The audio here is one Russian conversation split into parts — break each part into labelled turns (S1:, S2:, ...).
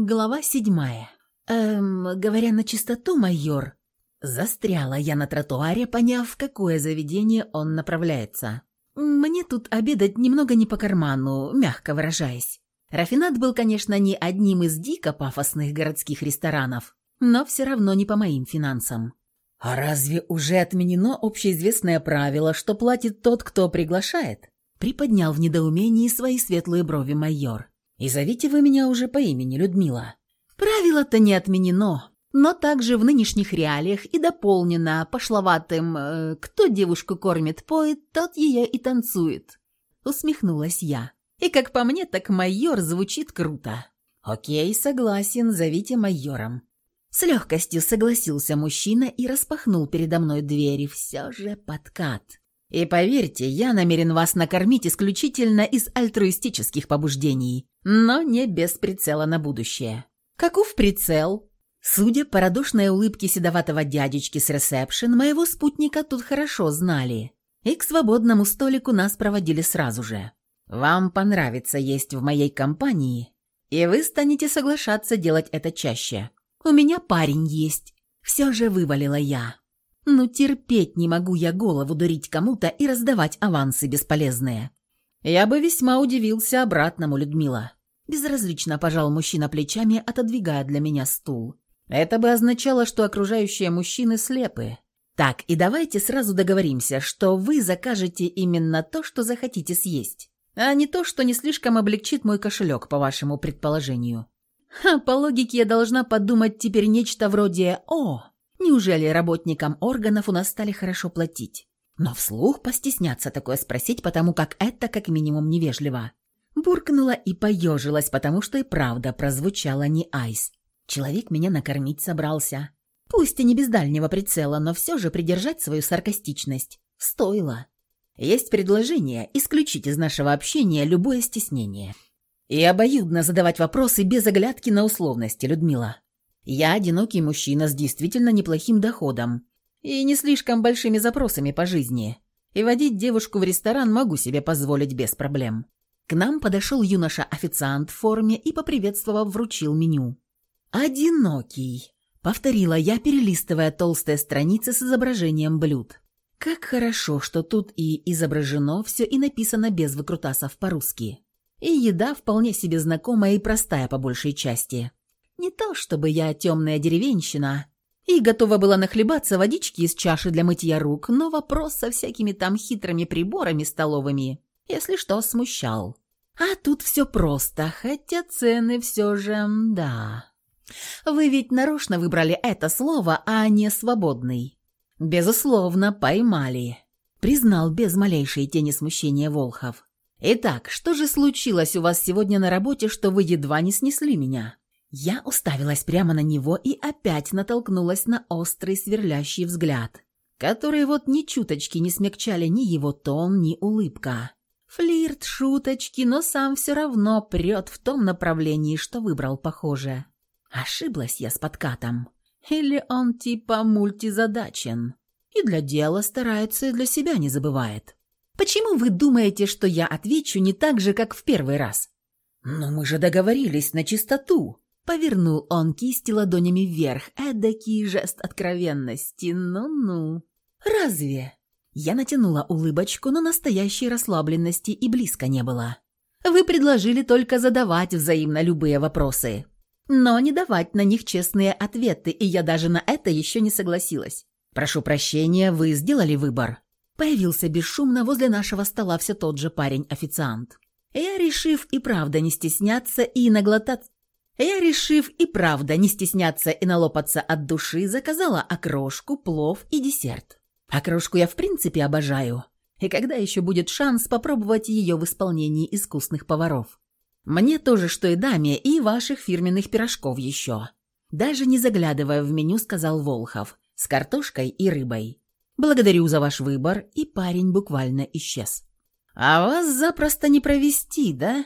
S1: Глава седьмая. Эм, говоря на чистоту, майор, застряла я на тротуаре, поняв, в какое заведение он направляется. Мне тут обедать немного не по карману, мягко выражаясь. Рафинат был, конечно, не одним из дико пафосных городских ресторанов, но все равно не по моим финансам. «А разве уже отменено общеизвестное правило, что платит тот, кто приглашает?» Приподнял в недоумении свои светлые брови майор. «И зовите вы меня уже по имени Людмила». «Правило-то не отменено, но также в нынешних реалиях и дополнено пошловатым э, «кто девушку кормит, поет, тот ее и танцует», — усмехнулась я. И как по мне, так майор звучит круто. «Окей, согласен, зовите майором». С легкостью согласился мужчина и распахнул передо мной двери. Все же подкат. И поверьте, я намерен вас накормить исключительно из альтруистических побуждений, но не без прицела на будущее. Каков прицел? Судя по радушной улыбке седоватого дядечки с ресепшн, моего спутника тут хорошо знали. И к свободному столику нас проводили сразу же. Вам понравится есть в моей компании, и вы станете соглашаться делать это чаще. У меня парень есть. Все же вывалила я. Ну, терпеть не могу я голову дурить кому-то и раздавать авансы бесполезные. Я бы весьма удивился обратному, Людмила. Безразлично пожал мужчина плечами, отодвигая для меня стул. Это бы означало, что окружающие мужчины слепы. Так, и давайте сразу договоримся, что вы закажете именно то, что захотите съесть, а не то, что не слишком облегчит мой кошелек, по вашему предположению. Ха, по логике я должна подумать теперь нечто вроде «О, неужели работникам органов у нас стали хорошо платить?» Но вслух постесняться такое спросить, потому как это как минимум невежливо. Буркнула и поежилась, потому что и правда прозвучало не айс. Человек меня накормить собрался. Пусть и не без дальнего прицела, но все же придержать свою саркастичность. Стоило. Есть предложение исключить из нашего общения любое стеснение. И обоюдно задавать вопросы без оглядки на условности, Людмила. Я одинокий мужчина с действительно неплохим доходом и не слишком большими запросами по жизни. И водить девушку в ресторан могу себе позволить без проблем. К нам подошел юноша-официант в форме и, поприветствовав, вручил меню. «Одинокий», — повторила я, перелистывая толстые страницы с изображением блюд. «Как хорошо, что тут и изображено все и написано без выкрутасов по-русски. И еда вполне себе знакомая и простая по большей части. Не то чтобы я темная деревенщина и готова была нахлебаться водички из чаши для мытья рук, но вопрос со всякими там хитрыми приборами столовыми, если что, смущал. А тут все просто, хотя цены все же, да. Вы ведь нарочно выбрали это слово, а не «свободный». Безусловно, поймали, признал без малейшей тени смущения Волхов. «Итак, что же случилось у вас сегодня на работе, что вы едва не снесли меня?» Я уставилась прямо на него и опять натолкнулась на острый сверлящий взгляд, который вот ни чуточки не смягчали ни его тон, ни улыбка. Флирт, шуточки, но сам все равно прет в том направлении, что выбрал, похоже. Ошиблась я с подкатом. Или он типа мультизадачен. И для дела старается, и для себя не забывает. Почему вы думаете, что я отвечу не так же, как в первый раз? Но мы же договорились на чистоту. Повернул он кисти ладонями вверх. Эдакий жест откровенности. Ну-ну. Разве? Я натянула улыбочку, но настоящей расслабленности и близко не было. Вы предложили только задавать взаимно любые вопросы, но не давать на них честные ответы, и я даже на это еще не согласилась. Прошу прощения, вы сделали выбор. Появился бесшумно возле нашего стола все тот же парень-официант. Я, решив и правда не стесняться и наглотаться... Я, решив и правда не стесняться и налопаться от души, заказала окрошку, плов и десерт. Окрошку я в принципе обожаю. И когда еще будет шанс попробовать ее в исполнении искусных поваров? Мне тоже, что и даме, и ваших фирменных пирожков еще. Даже не заглядывая в меню, сказал Волхов, с картошкой и рыбой. Благодарю за ваш выбор, и парень буквально исчез. А вас запросто не провести, да?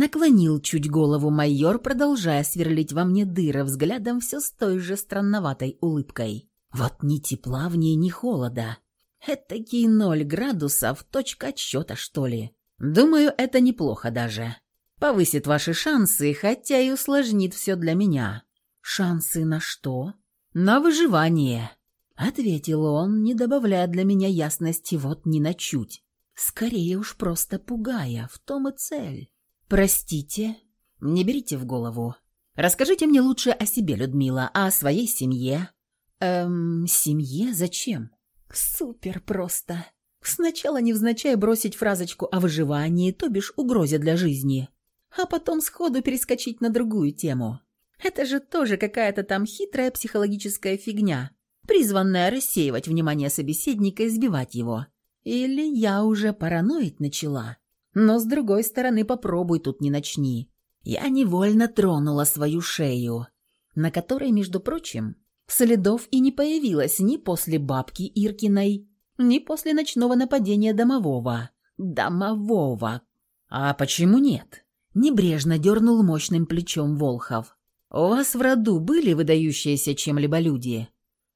S1: Наклонил чуть голову майор, продолжая сверлить во мне дыры взглядом все с той же странноватой улыбкой. Вот ни тепла в ней, ни холода. Этакий ноль градусов, точка отсчета, что ли. Думаю, это неплохо даже. Повысит ваши шансы, хотя и усложнит все для меня». «Шансы на что?» «На выживание», — ответил он, не добавляя для меня ясности вот ни на чуть. Скорее уж просто пугая, в том и цель. «Простите, не берите в голову. Расскажите мне лучше о себе, Людмила, о своей семье». «Эм, семье? Зачем?» «Супер просто. Сначала невзначай бросить фразочку о выживании, то бишь угрозе для жизни, а потом сходу перескочить на другую тему. Это же тоже какая-то там хитрая психологическая фигня, призванная рассеивать внимание собеседника и сбивать его. Или я уже параноить начала? Но с другой стороны, попробуй тут не начни. Я невольно тронула свою шею, на которой, между прочим, следов и не появилось ни после бабки Иркиной, ни после ночного нападения домового. Домового. А почему нет? Небрежно дернул мощным плечом Волхов. «У вас в роду были выдающиеся чем-либо люди?»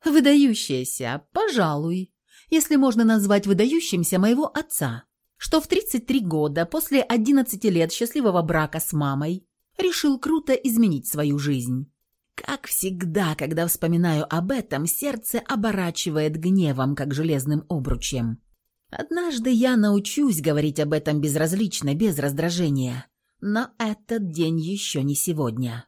S1: «Выдающиеся, пожалуй, если можно назвать выдающимся моего отца, что в 33 года после 11 лет счастливого брака с мамой решил круто изменить свою жизнь. Как всегда, когда вспоминаю об этом, сердце оборачивает гневом, как железным обручем. Однажды я научусь говорить об этом безразлично, без раздражения, но этот день еще не сегодня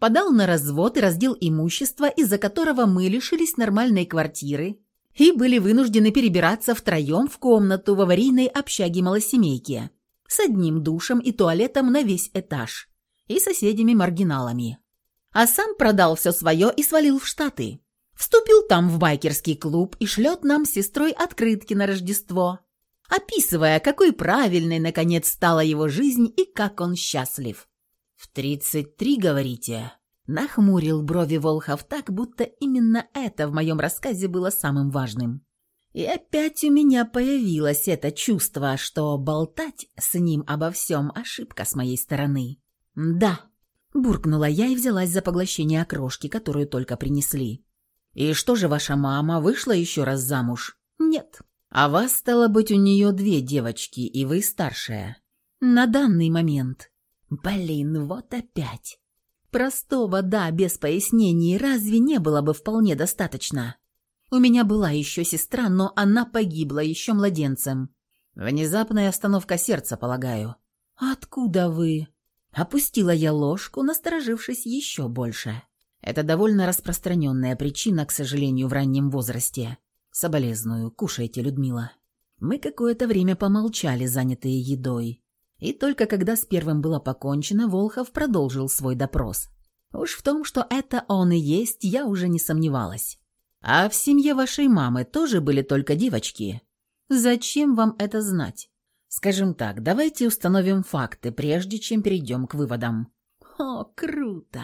S1: подал на развод и раздел имущества, из-за которого мы лишились нормальной квартиры и были вынуждены перебираться втроем в комнату в аварийной общаге малосемейки с одним душем и туалетом на весь этаж и соседями-маргиналами. А сам продал все свое и свалил в Штаты. Вступил там в байкерский клуб и шлет нам с сестрой открытки на Рождество, описывая, какой правильной, наконец, стала его жизнь и как он счастлив. «В тридцать три, говорите?» Нахмурил брови Волхов так, будто именно это в моем рассказе было самым важным. И опять у меня появилось это чувство, что болтать с ним обо всем – ошибка с моей стороны. «Да», – буркнула я и взялась за поглощение окрошки, которую только принесли. «И что же ваша мама вышла еще раз замуж?» «Нет». «А вас, стало быть, у нее две девочки, и вы старшая?» «На данный момент». Блин, вот опять. Простого «да» без пояснений разве не было бы вполне достаточно? У меня была еще сестра, но она погибла еще младенцем. Внезапная остановка сердца, полагаю. «Откуда вы?» Опустила я ложку, насторожившись еще больше. Это довольно распространенная причина, к сожалению, в раннем возрасте. Соболезную, кушайте, Людмила. Мы какое-то время помолчали, занятые едой. И только когда с первым было покончено, Волхов продолжил свой допрос. Уж в том, что это он и есть, я уже не сомневалась. «А в семье вашей мамы тоже были только девочки? Зачем вам это знать? Скажем так, давайте установим факты, прежде чем перейдем к выводам». «О, круто!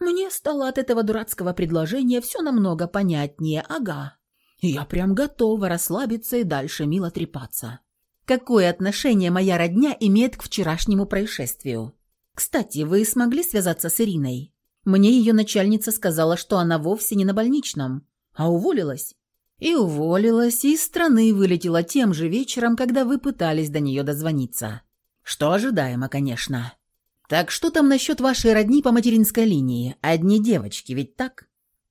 S1: Мне стало от этого дурацкого предложения все намного понятнее, ага. Я прям готова расслабиться и дальше мило трепаться». Какое отношение моя родня имеет к вчерашнему происшествию? Кстати, вы смогли связаться с Ириной? Мне ее начальница сказала, что она вовсе не на больничном, а уволилась. И уволилась, и из страны вылетела тем же вечером, когда вы пытались до нее дозвониться. Что ожидаемо, конечно. Так что там насчет вашей родни по материнской линии? Одни девочки, ведь так?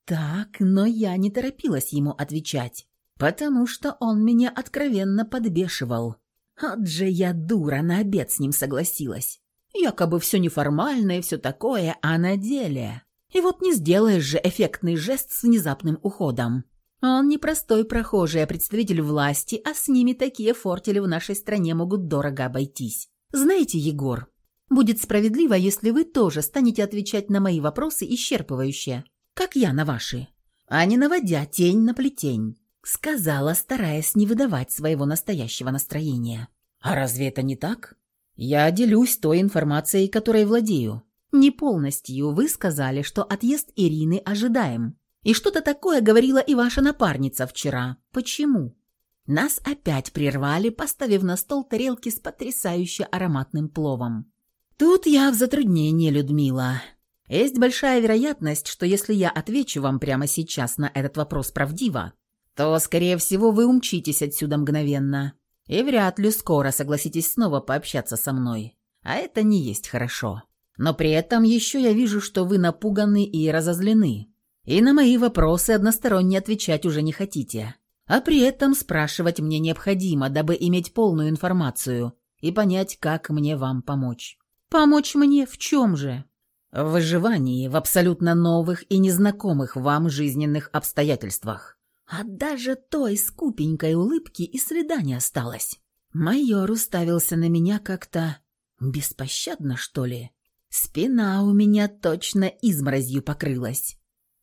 S1: Так, но я не торопилась ему отвечать, потому что он меня откровенно подбешивал. От же я дура, на обед с ним согласилась. Якобы все неформально и все такое, а на деле... И вот не сделаешь же эффектный жест с внезапным уходом. Он не простой прохожий, а представитель власти, а с ними такие фортели в нашей стране могут дорого обойтись. Знаете, Егор, будет справедливо, если вы тоже станете отвечать на мои вопросы исчерпывающе, как я на ваши, а не наводя тень на плетень. Сказала, стараясь не выдавать своего настоящего настроения. «А разве это не так? Я делюсь той информацией, которой владею. Не полностью. Вы сказали, что отъезд Ирины ожидаем. И что-то такое говорила и ваша напарница вчера. Почему?» Нас опять прервали, поставив на стол тарелки с потрясающе ароматным пловом. «Тут я в затруднении, Людмила. Есть большая вероятность, что если я отвечу вам прямо сейчас на этот вопрос правдиво, то, скорее всего, вы умчитесь отсюда мгновенно. И вряд ли скоро согласитесь снова пообщаться со мной. А это не есть хорошо. Но при этом еще я вижу, что вы напуганы и разозлены. И на мои вопросы односторонне отвечать уже не хотите. А при этом спрашивать мне необходимо, дабы иметь полную информацию и понять, как мне вам помочь. Помочь мне в чем же? В выживании в абсолютно новых и незнакомых вам жизненных обстоятельствах. А даже той скупенькой улыбки и следа не осталось. Майор уставился на меня как-то беспощадно, что ли. Спина у меня точно изморозью покрылась.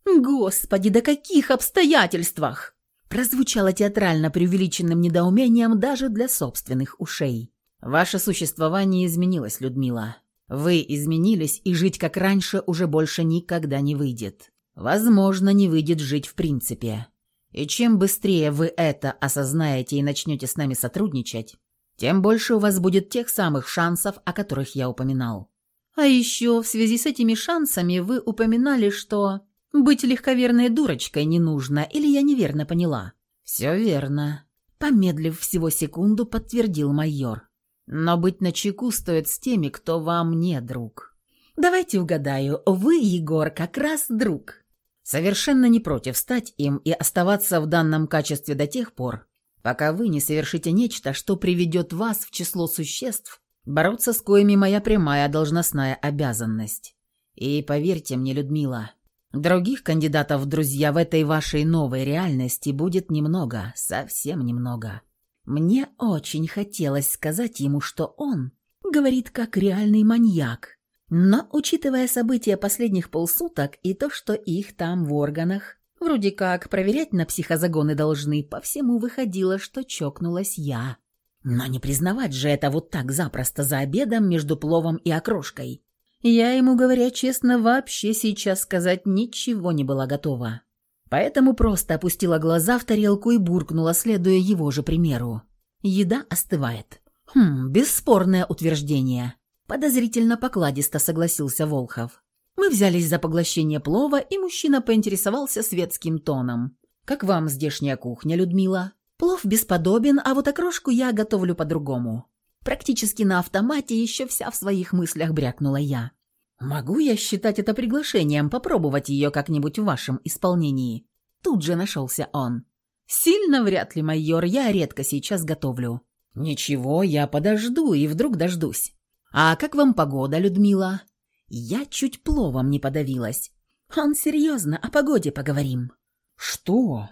S1: «Господи, до каких обстоятельствах!» Прозвучало театрально преувеличенным недоумением даже для собственных ушей. «Ваше существование изменилось, Людмила. Вы изменились, и жить как раньше уже больше никогда не выйдет. Возможно, не выйдет жить в принципе. И чем быстрее вы это осознаете и начнете с нами сотрудничать, тем больше у вас будет тех самых шансов, о которых я упоминал. А еще в связи с этими шансами вы упоминали, что быть легковерной дурочкой не нужно, или я неверно поняла? Все верно. Помедлив всего секунду, подтвердил майор. Но быть начеку стоит с теми, кто вам не друг. Давайте угадаю, вы, Егор, как раз друг. Совершенно не против стать им и оставаться в данном качестве до тех пор, пока вы не совершите нечто, что приведет вас в число существ, бороться с коими моя прямая должностная обязанность. И поверьте мне, Людмила, других кандидатов в друзья в этой вашей новой реальности будет немного, совсем немного. Мне очень хотелось сказать ему, что он говорит как реальный маньяк, но, учитывая события последних полсуток и то, что их там в органах, вроде как проверять на психозагоны должны, по всему выходило, что чокнулась я. Но не признавать же это вот так запросто за обедом между пловом и окрошкой. Я ему, говоря честно, вообще сейчас сказать ничего не была готова. Поэтому просто опустила глаза в тарелку и буркнула, следуя его же примеру. Еда остывает. Хм, бесспорное утверждение. Подозрительно покладисто согласился Волхов. Мы взялись за поглощение плова, и мужчина поинтересовался светским тоном. «Как вам здешняя кухня, Людмила?» Плов бесподобен, а вот окрошку я готовлю по-другому. Практически на автомате еще вся в своих мыслях брякнула я. Могу я считать это приглашением попробовать ее как-нибудь в вашем исполнении? Тут же нашелся он. Сильно вряд ли, майор, я редко сейчас готовлю. Ничего, я подожду и вдруг дождусь. А как вам погода, Людмила? Я чуть пловом не подавилась. Он серьезно, о погоде поговорим. Что?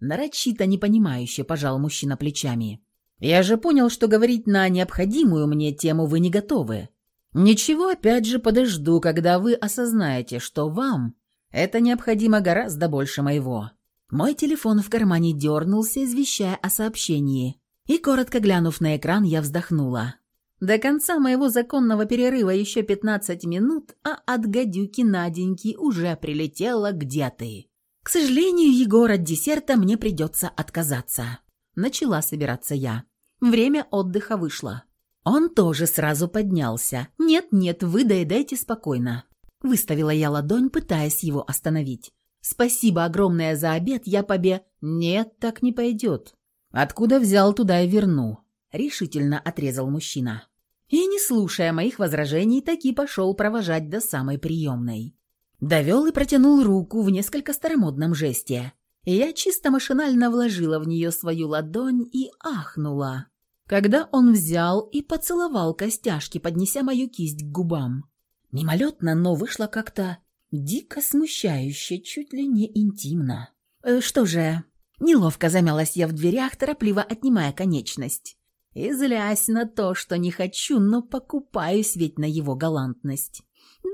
S1: Нарочито непонимающе пожал мужчина плечами. «Я же понял, что говорить на необходимую мне тему вы не готовы. Ничего, опять же подожду, когда вы осознаете, что вам это необходимо гораздо больше моего». Мой телефон в кармане дернулся, извещая о сообщении, и, коротко глянув на экран, я вздохнула. До конца моего законного перерыва еще 15 минут, а от гадюки Наденьки уже прилетела «Где ты?». «К сожалению, Егор, от десерта мне придется отказаться». Начала собираться я. Время отдыха вышло. Он тоже сразу поднялся. «Нет-нет, вы доедайте спокойно». Выставила я ладонь, пытаясь его остановить. «Спасибо огромное за обед, я побе...» «Нет, так не пойдет». «Откуда взял, туда и верну», — решительно отрезал мужчина. И, не слушая моих возражений, таки пошел провожать до самой приемной. Довел и протянул руку в несколько старомодном жесте. Я чисто машинально вложила в нее свою ладонь и ахнула, когда он взял и поцеловал костяшки, поднеся мою кисть к губам. Мимолетно, но вышло как-то дико смущающе, чуть ли не интимно. «Э, «Что же?» Неловко замялась я в дверях, торопливо отнимая конечность. И злясь на то, что не хочу, но покупаюсь ведь на его галантность.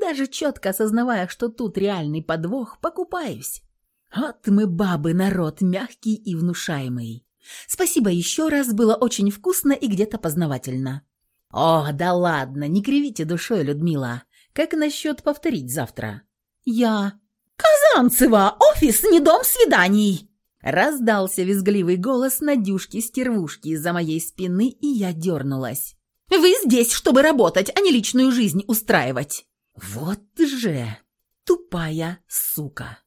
S1: Даже четко осознавая, что тут реальный подвох, покупаюсь. Вот мы бабы, народ мягкий и внушаемый. Спасибо еще раз, было очень вкусно и где-то познавательно. О, да ладно, не кривите душой, Людмила. Как насчет повторить завтра? Я... «Казанцева! Офис, не дом свиданий!» Раздался визгливый голос Надюшки-стервушки из-за моей спины, и я дернулась. «Вы здесь, чтобы работать, а не личную жизнь устраивать!» Вот же тупая сука.